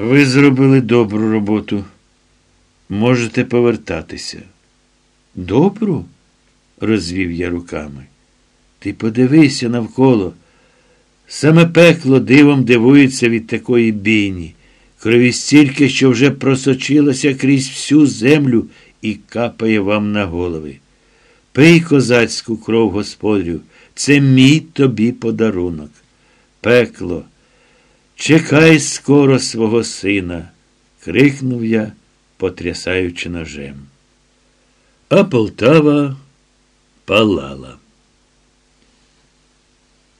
Ви зробили добру роботу. Можете повертатися. Добру? розвів я руками. Ти подивися навколо. Саме пекло дивом дивується від такої бійні. Крові стільки, що вже просочилася крізь всю землю і капає вам на голови. Пий козацьку кров господарю, це мій тобі подарунок. Пекло, чекай скоро свого сина, крикнув я, потрясаючи ножем. А Полтава палала.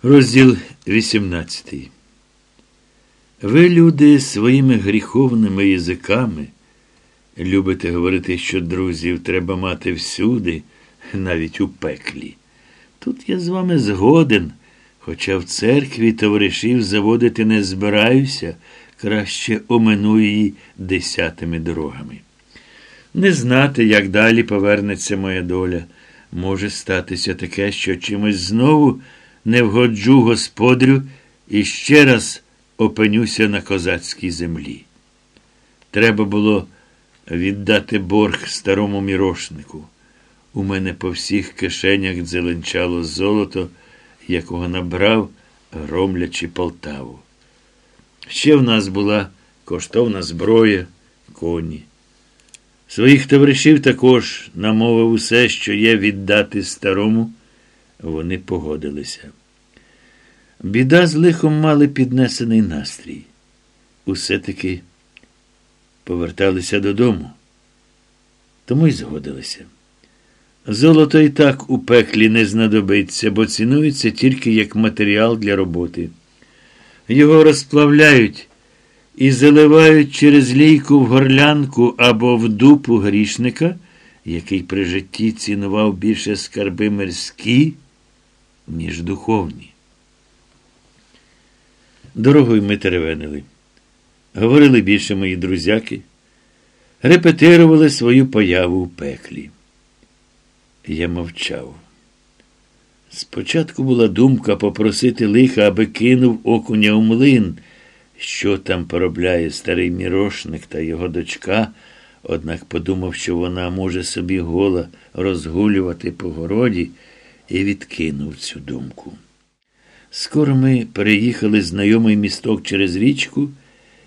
Розділ 18. Ви, люди, своїми гріховними язиками любите говорити, що друзів треба мати всюди, навіть у пеклі. Тут я з вами згоден, хоча в церкві товаришів заводити не збираюся, краще омину її десятими дорогами. Не знати, як далі повернеться моя доля. Може статися таке, що чимось знову не вгоджу господарю і ще раз опинюся на козацькій землі. Треба було віддати борг старому мірошнику. У мене по всіх кишенях дзеленчало золото, якого набрав, громлячи Полтаву. Ще в нас була коштовна зброя, коні. Своїх товаришів також намовив усе, що є віддати старому, вони погодилися. Біда з лихом мали піднесений настрій. Усе таки поверталися додому, тому й згодилися. Золото і так у пеклі не знадобиться, бо цінується тільки як матеріал для роботи. Його розплавляють і заливають через лійку в горлянку або в дупу грішника, який при житті цінував більше скарби мирські, ніж духовні. Дорогою ми теревенили. Говорили більше мої друзяки, репетирували свою появу в пеклі. Я мовчав. Спочатку була думка попросити лиха, аби кинув окуня у млин, що там поробляє старий мірошник та його дочка, однак подумав, що вона може собі гола розгулювати по городі, і відкинув цю думку. Скоро ми переїхали знайомий місток через річку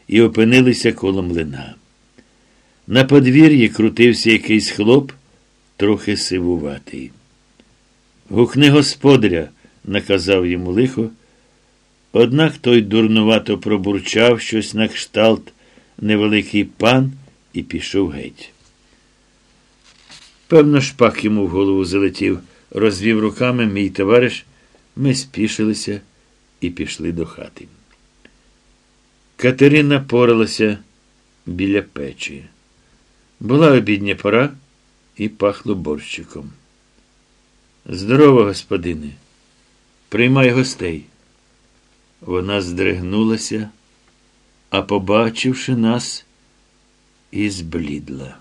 і опинилися коло млина. На подвір'ї крутився якийсь хлоп, трохи сивуватий. Гукни господаря, наказав йому лихо. Однак той дурнувато пробурчав щось на кшталт невеликий пан і пішов геть. Певно, шпак йому в голову залетів, розвів руками мій товариш. Ми спішилися і пішли до хати. Катерина поралася біля печі. Була обідня пора і пахло борщиком. Здорово, господине, приймай гостей. Вона здригнулася, а, побачивши нас, і зблідла.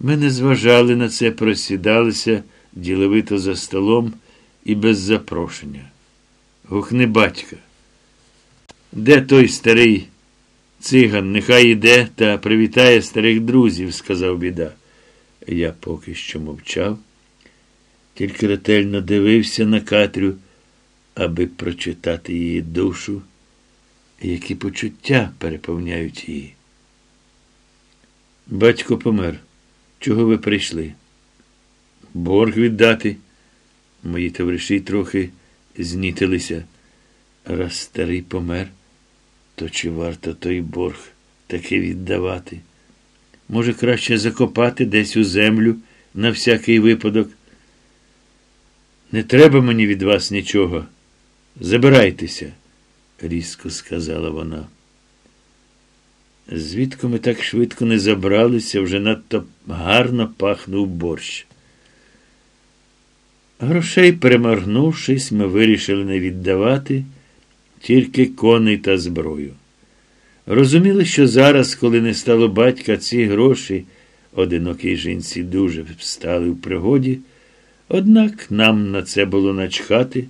Ми не зважали на це, просідалися діловито за столом і без запрошення. Гухни батька. Де той старий циган? Нехай іде та привітає старих друзів, сказав біда. Я поки що мовчав, тільки ретельно дивився на Катрю, аби прочитати її душу, які почуття переповняють її. Батько помер. Чого ви прийшли? Борг віддати. Мої товариші трохи знітилися. Раз старий помер, то чи варто той борг таки віддавати? Може, краще закопати десь у землю на всякий випадок. Не треба мені від вас нічого. Забирайтеся, різко сказала вона. Звідки ми так швидко не забралися, вже надто гарно пахнув борщ. Грошей, переморгнувшись, ми вирішили не віддавати тільки коней та зброю. Розуміли, що зараз, коли не стало батька, ці гроші одинокій жінці дуже встали в пригоді, однак нам на це було начхати,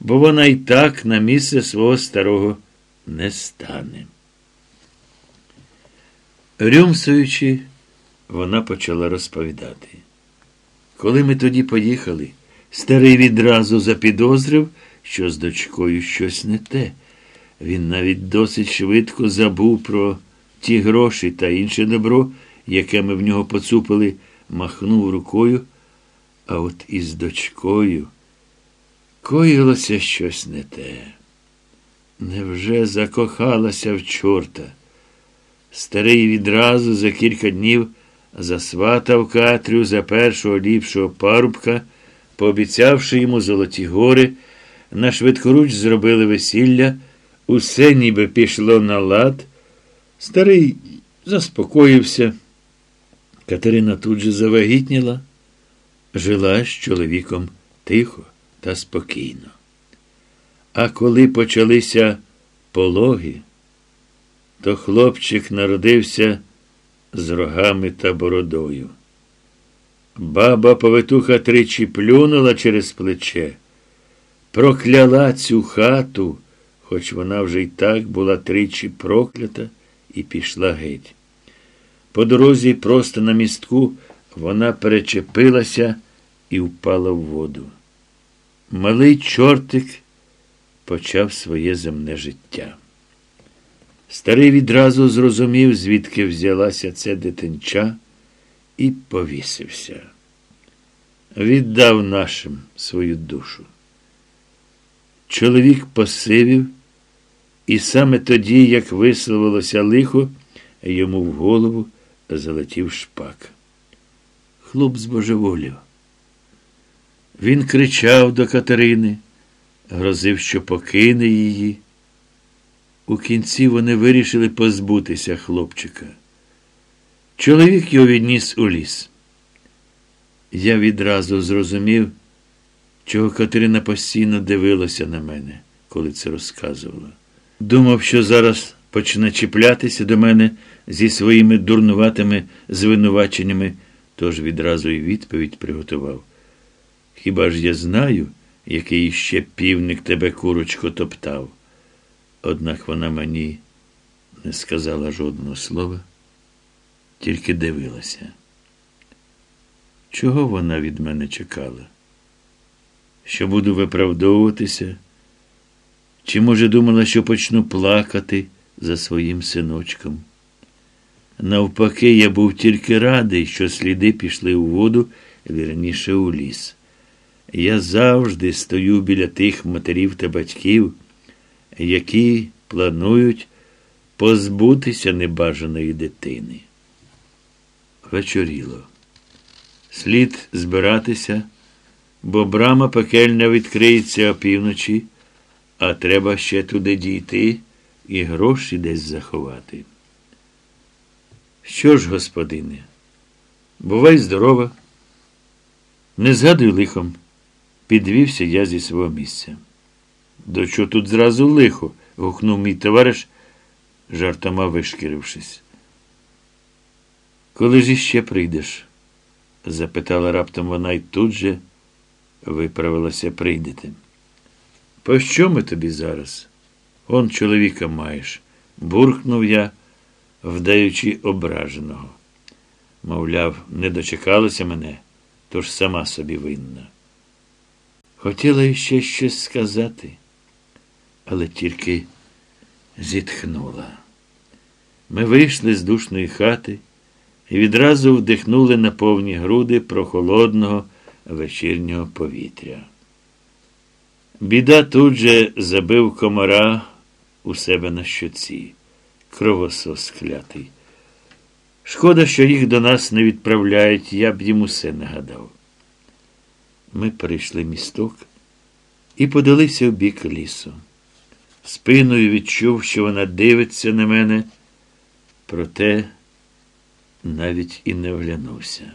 бо вона й так на місце свого старого не стане. Рюмсуючи, вона почала розповідати. Коли ми тоді поїхали, старий відразу запідозрив, що з дочкою щось не те. Він навіть досить швидко забув про ті гроші та інше добро, яке ми в нього поцупили, махнув рукою, а от із дочкою коїлося щось не те. Невже закохалася в чорта? Старий відразу за кілька днів засватав Катрю за першого ліпшого парубка, пообіцявши йому золоті гори, на швидкоруч зробили весілля, усе ніби пішло на лад. Старий заспокоївся. Катерина тут же завагітніла, жила з чоловіком тихо та спокійно. А коли почалися пологи, то хлопчик народився з рогами та бородою. Баба повитуха тричі плюнула через плече, прокляла цю хату, хоч вона вже й так була тричі проклята, і пішла геть. По дорозі, просто на містку, вона перечепилася і впала в воду. Малий чортик почав своє земне життя. Старий відразу зрозумів, звідки взялася це дитинча, і повісився. Віддав нашим свою душу. Чоловік посивів, і саме тоді, як висловилося лихо, йому в голову залетів шпак. Хлоп збожеволів. Він кричав до Катерини, грозив, що покине її. У кінці вони вирішили позбутися хлопчика. Чоловік його відніс у ліс. Я відразу зрозумів, чого Катерина постійно дивилася на мене, коли це розказувала. Думав, що зараз почне чіплятися до мене зі своїми дурнуватими звинуваченнями, тож відразу і відповідь приготував. Хіба ж я знаю, який ще півник тебе курочко топтав? Однак вона мені не сказала жодного слова, тільки дивилася. Чого вона від мене чекала? Що буду виправдовуватися? Чи, може, думала, що почну плакати за своїм синочком? Навпаки, я був тільки радий, що сліди пішли у воду, вірніше у ліс. Я завжди стою біля тих матерів та батьків які планують позбутися небажаної дитини. Вечоріло. Слід збиратися, бо брама пекельна відкриється опівночі, а треба ще туди дійти і гроші десь заховати. Що ж, господине, бувай здорова, не згадуй лихом, підвівся я зі свого місця. До чого тут зразу лихо? гукнув мій товариш, жартома вишкірившись. Коли ж іще прийдеш? запитала раптом вона і тут же виправилася прийдете. Пощо ми тобі зараз? Он чоловіка маєш, буркнув я, вдаючи ображеного. Мовляв, не дочекалася мене, тож сама собі винна. Хотіла іще щось сказати але тільки зітхнула. Ми вийшли з душної хати і відразу вдихнули на повні груди прохолодного вечірнього повітря. Біда тут же забив комара у себе на щоці, кровосос клятий. Шкода, що їх до нас не відправляють, я б їм усе нагадав. Ми перейшли місток і подалися в бік лісу. Спиною відчув, що вона дивиться на мене, проте навіть і не оглянувся.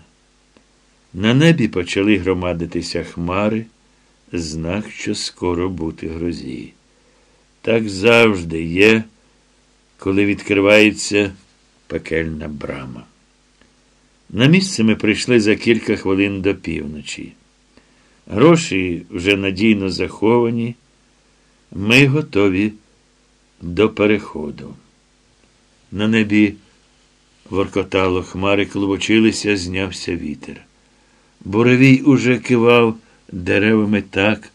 На небі почали громадитися хмари, знак, що скоро бути грозі. Так завжди є, коли відкривається пекельна брама. На місце ми прийшли за кілька хвилин до півночі. Гроші вже надійно заховані. Ми готові до переходу. На небі воркотало, хмари клубочилися, знявся вітер. Боровій уже кивав деревами так,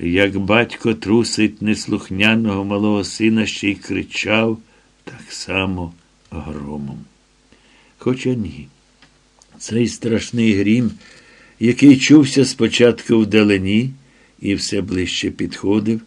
як батько трусить неслухняного малого сина ще й кричав так само громом. Хоча ні. Цей страшний грім, який чувся спочатку вдалині і все ближче підходив,